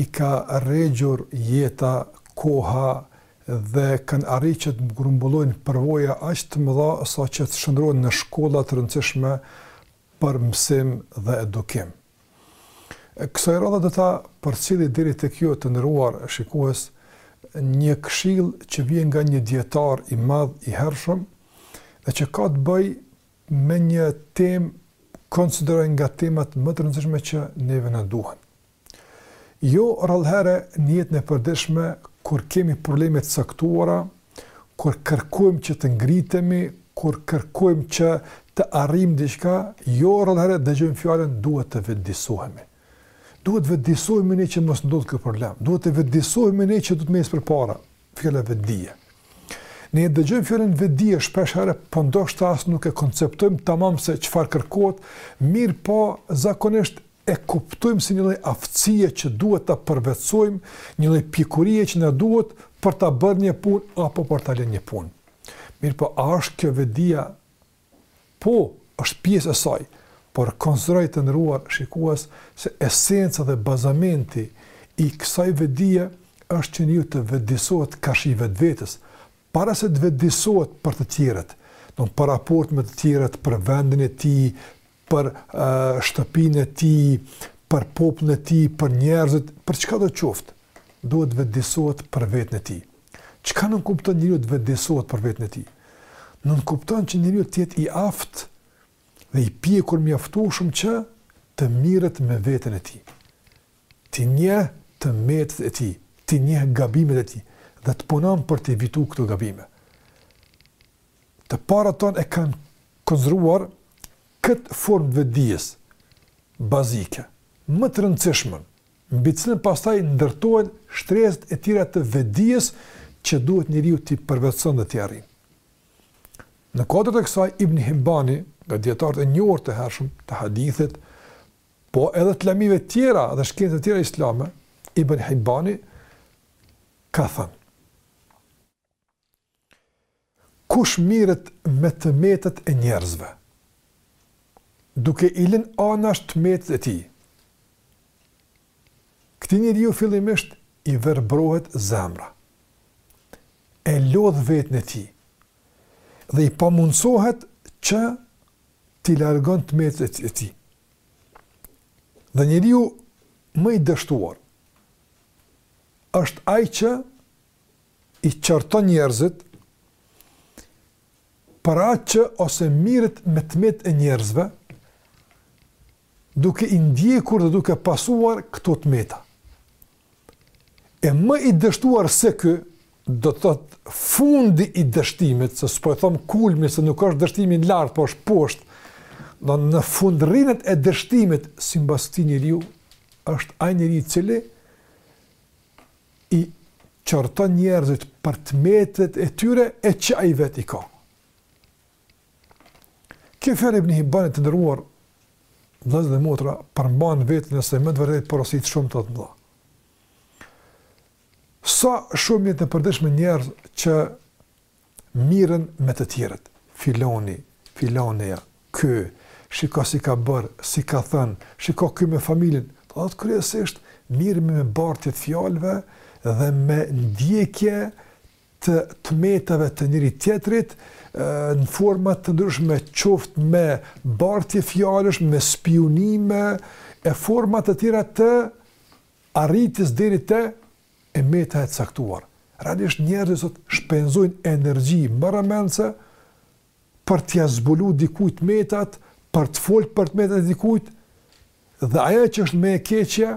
i ka rregjur jeta, koha dhe kanë arrit që të grumbullojnë përvoja aq të mëdha sa që të shëndrrohen në shkolla të rëndësishme për mësim dhe edukim. Kësaj radhe do ta përcjelli deri tek ju të nderuar shikues një këshillë që vjen nga një dijetar i madh i hershëm dhe që ka të bëjë me një temë konsideroj nga temat më të rëndësishme që neve na duhen. Jo rrallëherë në jetën e përditshme kur kemi probleme të caktuara, kur kërkojmë që të ngritemi, kur kërkojmë që të arrijmë diçka, jo rrallëherë dëgjojmë fjalën duhet të vetëdijësohemi. Duhet të vetëdijësohemi ne që mos ndodhë ky problem, duhet të vetëdijësohemi ne që do të ecim përpara, fjala vetëdije. Ne e dëgjojmë fjalën vetëdije shpesh herë, po ndoshta as nuk e konceptojmë tamam se çfarë kërkohet, mirëpo zakonisht e kuptojmë si një lloj aftësie që duhet ta përvetësojmë, një lloj pjekurie që na duhet për ta bërë një punë apo për ta lënë një punë. Mirpo a është kjo vetëdija? Po, është pjesë e saj, por konsideroj të nderuar shikues se esenca dhe bazamenti i kësaj vetëdije është që njeriu të vetëdijsohet karshi vetvetes, para se të vetëdijsohet për të tjerët, në raport me të tjerët për vendin e tij, për shtëpinë e tij, për popullin e tij, për njerëzit, për çka do të qoftë, duhet të vetëdijsohet për veten e tij. Çka nënkupton njeriu të vetëdijsohet për veten e tij? Nënkupton që njeriu të jetë i aftë dhe i pjekur mjaftueshëm që të mirret me veten e tij. T'i njeh të metat e tij, t'i njeh gabimet e tij dhe të punon për t'i evitu këto gabime. të parët tanë e kanë konsideruar këtë formë të vetëdijes bazike, më të rëndësishmën, mbi cilën pastaj ndërtohen shtresat e tjera të vetëdijes që duhet njeriu t'i përvetëson dhe t'i arrijë. Në kuadër të kësaj Ibn Himbani, nga dijetarët e njohur të hershëm të hadithit, po edhe të lëmive të tjera dhe shkencave të tjera islame, Ibn Hibbani ka thënë Kush mirret me të metat e njerëzve, duke i lënë anash të metat e tij, këtij njeriu fillimisht i verbrohet zemra, e lodh veten e tij dhe i pamundësohet që t'i largon të metat e tij. Dhe njeriu më i dështuar është ai që i qorton njerëzit për atë që ose mirret me t'metat e njerëzve, duke i ndjekur dhe duke pasuar këto të meta. E më i dështuar se ky, do të thotë fundi i dështimit, se s'po e thom kulmi, se nuk është dështimi lart, po është poshtë, po në fundrinat e dështimit, simbas këtij njeriu, është ai njeri i cili, i qorton njerëzit për t'metat e tyre e që ai vetë i ka. Kjo fjalë e Ibn Hibanit të nderuar vëllezër dhe motra përmban në vete me të vërtetë porosi shumë të mëdha. Sa shumë në jetën e përditshme njerëz që mirren me të tjerët, filani, filaneja, ky, shiko si ka bërë, si ka thënë, shiko ky me familjen, do të thotë kryesisht mirremi me bartje të fjalëve dhe me ndjekje të t'metave të njëri-tjetrit në forma të ndryshme, qoftë me bartje fjalësh, me spiunime, e forma të tjera të arritjes deri te e meta e caktuar. Realisht njerëzit sot shpenzojnë energji marramendëse për t'ia zbuluar dikujt t'metat, për të folur për t'metat e dikujt dhe ajo që është më e keqja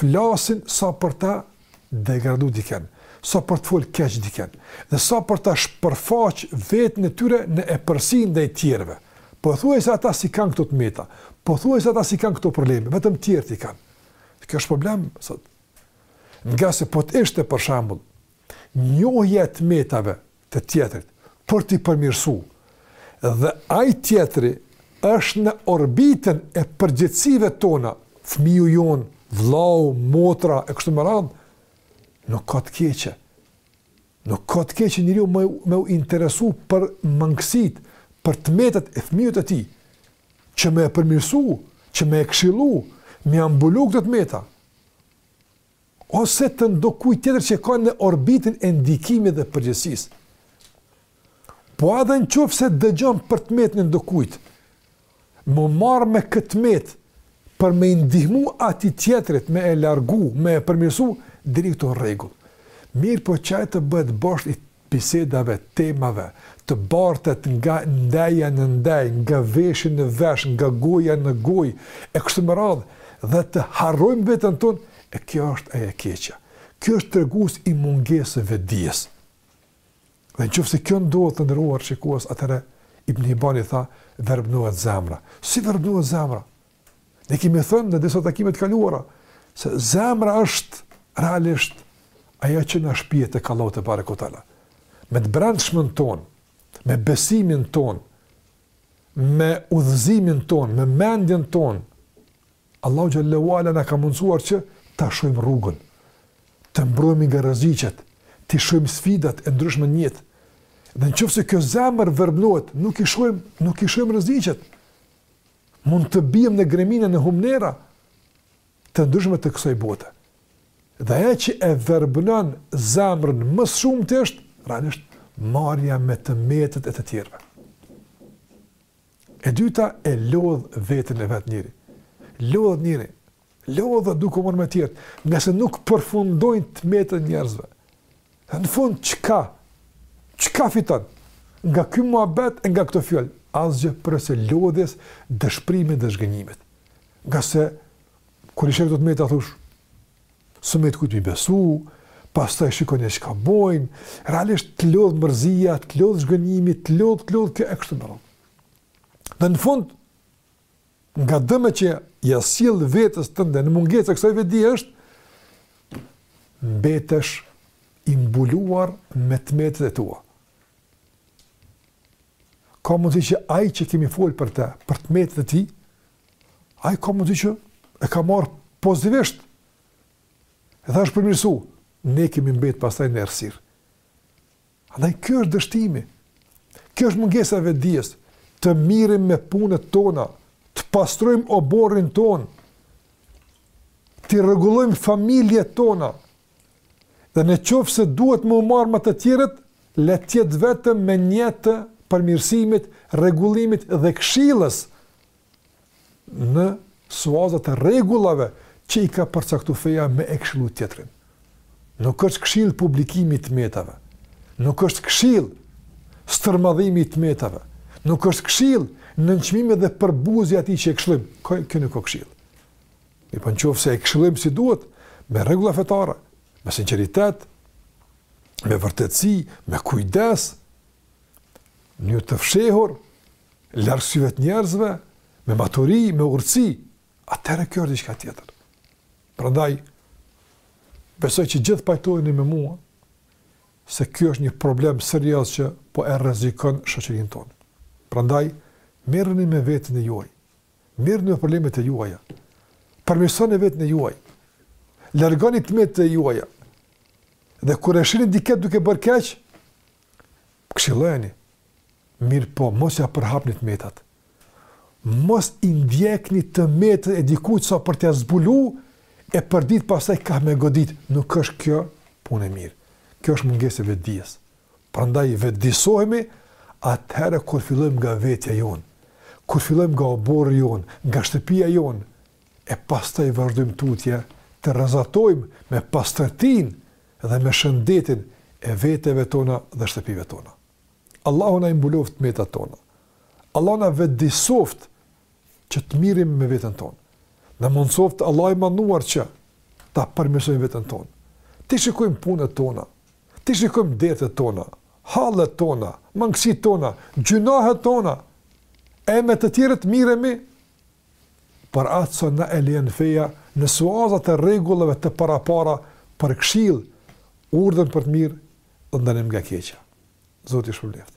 flasin sa për ta degradu dikënd, sa për të folë keq dikënd, dhe sa për ta shpërfaq veten e tyre nëpër sytë e tjerëve. Pothuajse ata s'i kanë këto të meta, pothuajse ata s'i kanë këto probleme, vetëm tjerët i kanë. Kjo është problem sot. Ngase po të ishte për shembull njohja e të metave të tjetrit për t'i përmirësu dhe ai tjetri është në orbitën e përgjegjësive tona, fëmiju jonë, vllau, motra, e kështu me radhë, nuk ka të keqe. Nuk ka të keqe njeriu me, me u interesu për mangësitë, për të metat e fëmijës të tij, që me e përmirësu, që me e kshillu, me ia mbulu këto të meta, ose të ndokujt tjetër që ka në orbitën e ndikimit dhe përgjegjësisë. Po edhe në qoftë se dëgjon për të metën e ndokujt, Me u marrë me këtë t'metë për me i ndihmu atij tjetrit me e largu, me e përmirësu, deri këtu në rregull. Mirëpo që ajo të bëhet bosht i bisedave, temave, të bartet nga ndeja në ndejë, nga veshi në vesh, nga goja në gojë, e kështu me radhë, dhe të harrojmë veten tonë, e kjo është ajo e keqja. Ky është tregues i mungesës së vetëdijes. Dhe në qoftë se kjo ndodh të nderuar shikues, atëherë Ibni Hibani tha, verbnohet zemra. Si verbnohet zemra? Ne kemi thënë në disa takime të kaluara, se zemra është realisht ajo që na shpie te Allahu tebareke ve teala. Me të brendshmen tonë, me besimin tonë, me udhëzimin tonë, me mendjen tonë, Allahu xhel-le ve ala na ka mundësuar që ta shohim rrugën, të mbrohemi nga rreziqet, t'i shohim sfidat e ndryshme në jetë. Dhe në qoftë se kjo zemër verbnohet, nuk i shohim rreziqet. Mund të biem në gremina, në humnera, të ndryshme të kësaj bote. Dhe ajo që e verbnon zemrën më s'shumti është, realisht, marrja me të metat e të tjerëve. E dyta e lodh veten e vet njeri. Lodhet njeri. Lodhet duke u marrë me tjerët. Ngase nuk përfundojnë të metat e njerëzve. Dhe në fund, çka? Çka fiton? Nga ky muhabet e nga këto fjalë. Asgjë përveç lodhjes, dëshpërimit dhe zhgënjimit. Ngase, kur i sheh do të meta, thush, S'mbet kujt me i besu, pastaj shikon çka bojnë, realisht të lodh mërzia, të lodh zhgënjimi, të lodh, të lodh kjo e kështu me radhë. Dhe në fund nga dëmet që ia sjell vetes tënde në mungesë e kësaj vetëdije është mbetesh i mbuluar me të metat e tua. Ka mundësi që ai që kemi fol për të, për të metat e tij, Ai ka mundësi që e ka marrë pozitivisht. Dhe është përmirësu. Ne kemi mbet pastaj në errësirë. Andaj kjo është dështimi. Kjo është mungesa e vetëdijes. Të mirremi me punët tona, të pastrojmë oborrin tonë, t'i rregullojmë familjet tona. Dhe në qoftë se duhet me u marrë me të tjerët, le të jetë vetëm me nijet të përmirësimit, rregullimit dhe këshillës në suaza të rregullave që i ka përcaktu feja me e këshillu tjetrin. Nuk është këshillë publikimi i të metave. Nuk është këshillë stërmadhimi i të metave. Nuk është këshillë nënçmimi dhe përbuzja e atij që e këshillojm. Kjo nuk është këshillë. Mirëpo në qoftë se e këshillojm si duhet, me rregulla fetare, me sinqeritet, me vërtetësi, me kujdes, në të fshehur, larg syve të njerëzve, me maturi, me urtësi, atëherë kjo është diçka tjetër. Prandaj besoj që gjithë pajtoheni me mua se ky është një problem serioz që po e rrezikon shoqërinë tonë. Prandaj merrni me veten e juaj. Merrni me problemet e juaja. Përmirësoni veten e juaj. Largoni të metat e juaja. Dhe kur e shihni dikë duke bërë keq, këshillojeni. Mirëpo, mos ia përhapni të metat. Mos i ndjekni të metat e dikujt sa për t'ia zbuluar e për të ditë pastaj kah me godit, nuk është kjo punë e mirë. Kjo është mungesë e vetëdijes. Prandaj vetëdijësohemi atëherë kur fillojmë nga vetja jonë, kur fillojmë nga oborri jonë, nga shtëpia jonë e pastaj vazhdojmë tutje të rrezatojmë me pastërtinë dhe me shëndetin e veteve tona dhe shtëpive tona. Allahu na i mbuloftë metat tona. Allahu na vetëdijësoftë që të mirremi me veten tonë. Na mundësoftë Allahu i Madhëruar që ta përmirësojmë veten tonë. T'i shikojmë punët tona. T'i shikojmë dertet tona, hallet tona, mangësitë tona, gjynahet tona. E me të tjerët të mirremi për atë sa na e lejon feja në suazat e rregullave të parapara për këshillë, urdhër për të mirë dhe ndalim nga e keqja. Zoti ju shpërbleftë.